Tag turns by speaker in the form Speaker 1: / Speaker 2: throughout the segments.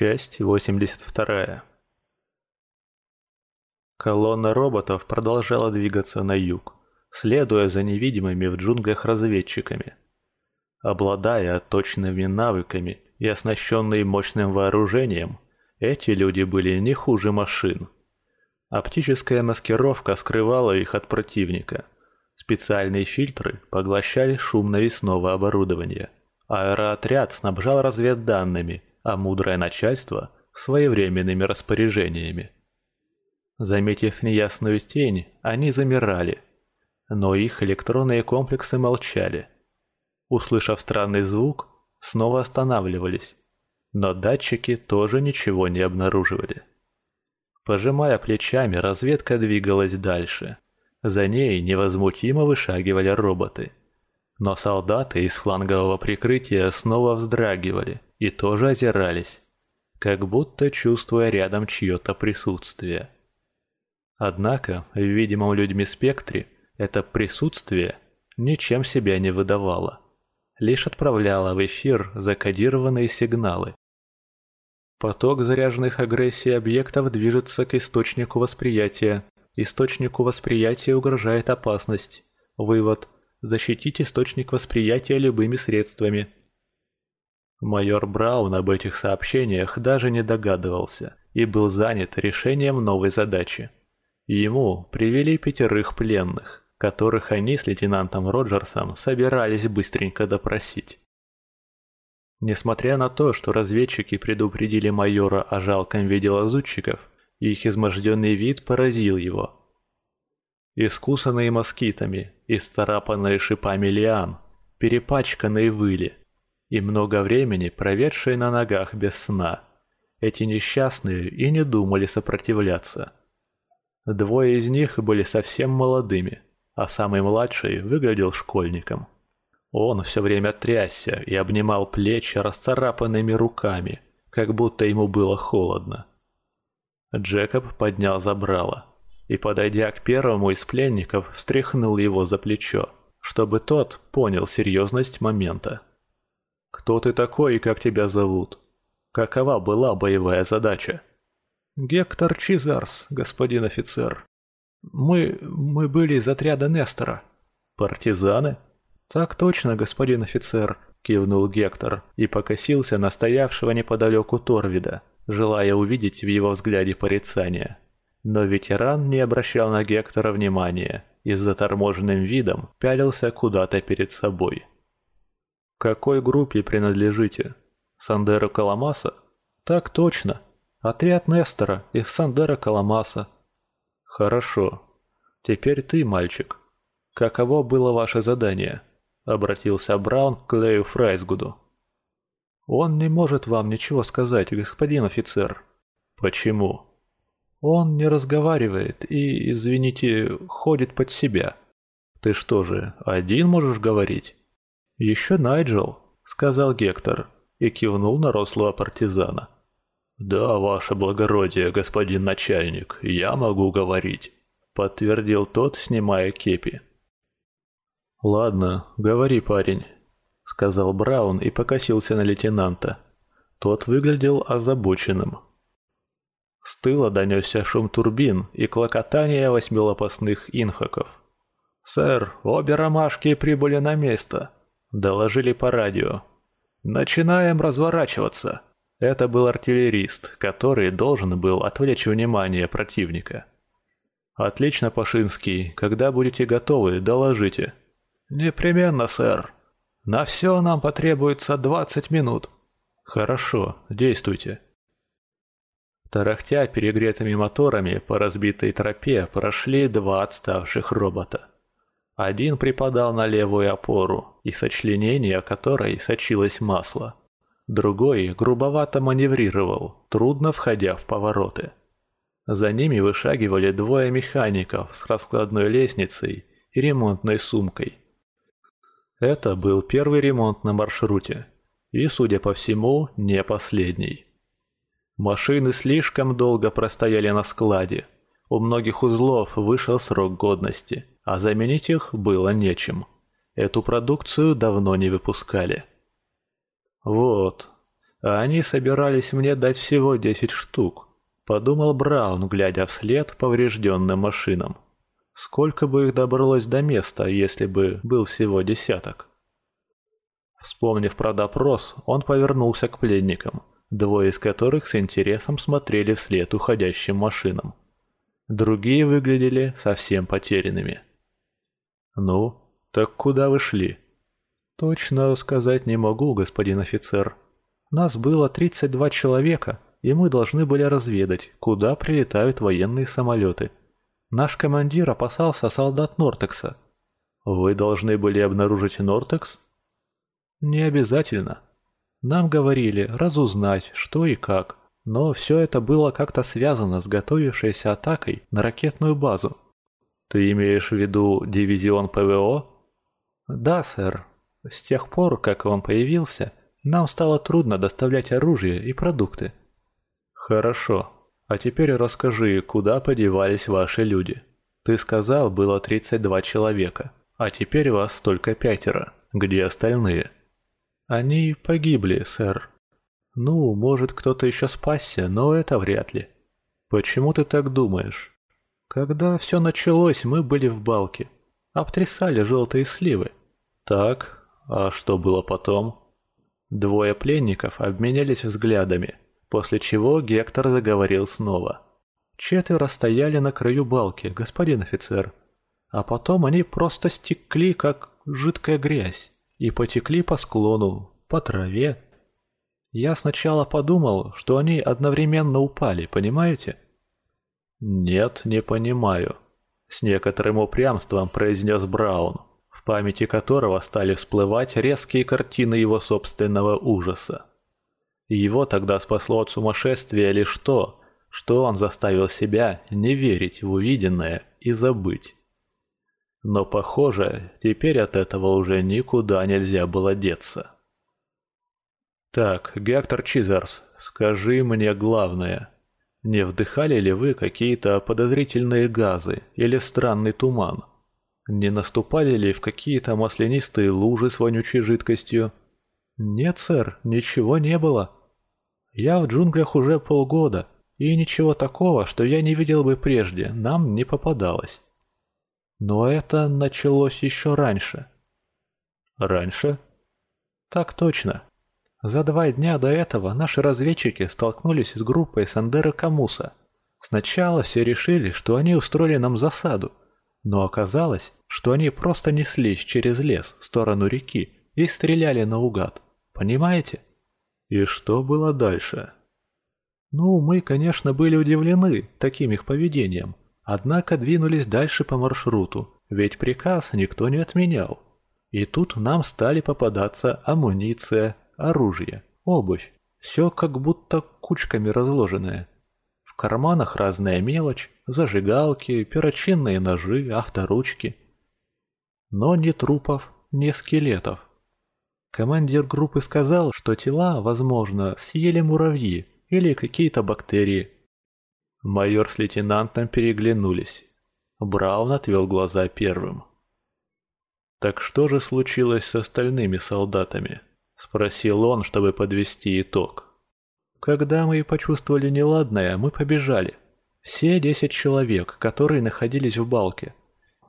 Speaker 1: Часть 82. Колонна роботов продолжала двигаться на юг, следуя за невидимыми в джунглях разведчиками. Обладая точными навыками и оснащенные мощным вооружением, эти люди были не хуже машин. Оптическая маскировка скрывала их от противника. Специальные фильтры поглощали шум навесного оборудования. Аэроотряд снабжал разведданными, а мудрое начальство – своевременными распоряжениями. Заметив неясную тень, они замирали, но их электронные комплексы молчали. Услышав странный звук, снова останавливались, но датчики тоже ничего не обнаруживали. Пожимая плечами, разведка двигалась дальше. За ней невозмутимо вышагивали роботы. Но солдаты из флангового прикрытия снова вздрагивали и тоже озирались, как будто чувствуя рядом чье-то присутствие. Однако в видимом людьми спектре это присутствие ничем себя не выдавало, лишь отправляло в эфир закодированные сигналы. Поток заряженных агрессий объектов движется к источнику восприятия. Источнику восприятия угрожает опасность. Вывод. Защитить источник восприятия любыми средствами. Майор Браун об этих сообщениях даже не догадывался и был занят решением новой задачи. Ему привели пятерых пленных, которых они с лейтенантом Роджерсом собирались быстренько допросить. Несмотря на то, что разведчики предупредили майора о жалком виде лазутчиков, их изможденный вид поразил его. Искусанные москитами, исцарапанные шипами лиан, перепачканные выли и много времени проведшие на ногах без сна, эти несчастные и не думали сопротивляться – Двое из них были совсем молодыми, а самый младший выглядел школьником. Он все время трясся и обнимал плечи расцарапанными руками, как будто ему было холодно. Джекоб поднял забрало и, подойдя к первому из пленников, стряхнул его за плечо, чтобы тот понял серьезность момента. «Кто ты такой и как тебя зовут? Какова была боевая задача?»
Speaker 2: «Гектор Чизарс, господин офицер. Мы... мы были из отряда Нестора».
Speaker 1: «Партизаны?»
Speaker 2: «Так точно, господин офицер», — кивнул Гектор и покосился на стоявшего неподалеку Торвида, желая увидеть в его взгляде порицание. Но ветеран не обращал на Гектора внимания и с заторможенным видом пялился куда-то перед собой.
Speaker 1: «Какой группе принадлежите? Сандеру Каламаса?»
Speaker 2: «Так точно», Отряд Нестора из Сандера Каламаса.
Speaker 1: Хорошо. Теперь ты, мальчик. Каково было ваше задание? Обратился Браун к Клею Фрайсгуду.
Speaker 2: Он не может вам ничего сказать, господин офицер.
Speaker 1: Почему?
Speaker 2: Он не разговаривает и, извините, ходит под себя.
Speaker 1: Ты что же, один можешь говорить?
Speaker 2: Еще Найджел, сказал Гектор и кивнул на рослого партизана.
Speaker 3: «Да, ваше благородие, господин начальник, я могу говорить», — подтвердил тот, снимая кепи.
Speaker 1: «Ладно, говори, парень», — сказал Браун и покосился на лейтенанта. Тот выглядел озабоченным. С тыла донесся шум турбин и клокотание восьмилопастных инхаков.
Speaker 2: «Сэр, обе ромашки прибыли на место», — доложили по радио. «Начинаем разворачиваться».
Speaker 1: Это был артиллерист, который должен был отвлечь внимание противника. «Отлично, Пашинский. Когда будете готовы, доложите».
Speaker 2: «Непременно, сэр. На все нам потребуется двадцать минут».
Speaker 1: «Хорошо, действуйте». Тарахтя перегретыми моторами по разбитой тропе прошли два отставших робота. Один припадал на левую опору, и сочленение которой сочилось масло. Другой грубовато маневрировал, трудно входя в повороты. За ними вышагивали двое механиков с раскладной лестницей и ремонтной сумкой. Это был первый ремонт на маршруте, и, судя по всему, не последний. Машины слишком долго простояли на складе. У многих узлов вышел срок годности, а заменить их было нечем. Эту продукцию давно не выпускали. Вот. а они собирались мне дать всего десять штук. Подумал Браун, глядя вслед поврежденным машинам. Сколько бы их добралось до места, если бы был всего десяток? Вспомнив про допрос, он повернулся к пленникам, двое из которых с интересом смотрели вслед уходящим машинам. Другие выглядели совсем потерянными. «Ну, так куда вы шли?» «Точно сказать не могу, господин офицер. Нас было 32 человека, и мы должны были разведать, куда прилетают военные самолеты. Наш командир опасался солдат Нортекса». «Вы должны были обнаружить Нортекс?» «Не обязательно. Нам говорили разузнать, что и как, но все это было как-то связано с готовившейся атакой на ракетную базу. Ты имеешь в виду дивизион ПВО? Да, сэр. С тех пор, как он появился, нам стало трудно доставлять оружие и продукты. Хорошо. А теперь расскажи, куда подевались ваши люди? Ты сказал, было 32 человека, а теперь вас только пятеро. Где остальные? Они погибли, сэр. Ну, может, кто-то еще спасся, но это вряд ли. Почему ты так думаешь? Когда все началось, мы были в балке. Обтрясали желтые сливы. Так, а что было потом? Двое пленников обменялись взглядами, после чего Гектор заговорил снова. Четверо стояли на краю балки, господин офицер. А потом они просто стекли, как жидкая грязь, и потекли по склону, по траве, я сначала подумал, что они одновременно упали, понимаете? Нет, не понимаю. С некоторым упрямством произнес Браун, в памяти которого стали всплывать резкие картины его собственного ужаса. Его тогда спасло от сумасшествия лишь то, что он заставил себя не верить в увиденное и забыть. Но, похоже, теперь от этого уже никуда нельзя было деться. «Так, Гектор Чизерс, скажи мне главное. Не вдыхали ли вы какие-то подозрительные газы или странный туман? Не наступали ли в какие-то маслянистые лужи с вонючей жидкостью?» «Нет, сэр, ничего не было. Я в джунглях уже полгода, и ничего такого, что я не видел бы прежде, нам не попадалось. Но это началось еще раньше». «Раньше?» «Так точно. За два дня до этого наши разведчики столкнулись с группой Сандера Камуса. Сначала все решили, что они устроили нам засаду, но оказалось, что они просто неслись через лес в сторону реки и стреляли наугад. Понимаете? И что было дальше? Ну, мы, конечно, были удивлены таким их поведением, однако двинулись дальше по маршруту, ведь приказ никто не отменял. И тут нам стали попадаться амуниция, оружие, обувь. Все как будто кучками разложенное. В карманах разная мелочь, зажигалки, перочинные ножи, авторучки. Но ни трупов, ни скелетов. Командир группы сказал, что тела, возможно, съели муравьи или какие-то бактерии. Майор с лейтенантом переглянулись. Браун отвел глаза первым. Так что же случилось с остальными солдатами? Спросил он, чтобы подвести итог. Когда мы почувствовали неладное, мы побежали. Все десять человек, которые находились в балке.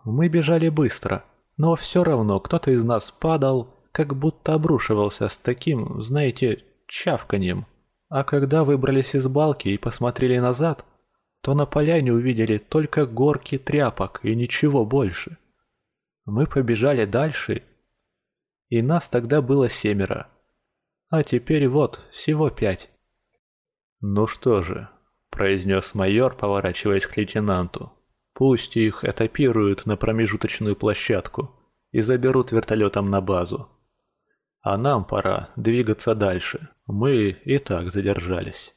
Speaker 1: Мы бежали быстро, но все равно кто-то из нас падал, как будто обрушивался с таким, знаете, чавканьем. А когда выбрались из балки и посмотрели назад, то на поляне увидели только горки тряпок и ничего больше. Мы побежали дальше и нас тогда было семеро. А теперь вот, всего пять. «Ну что же», — произнес майор, поворачиваясь к лейтенанту, «пусть их этапируют на промежуточную площадку и заберут вертолетом на базу. А нам пора двигаться дальше, мы и так задержались».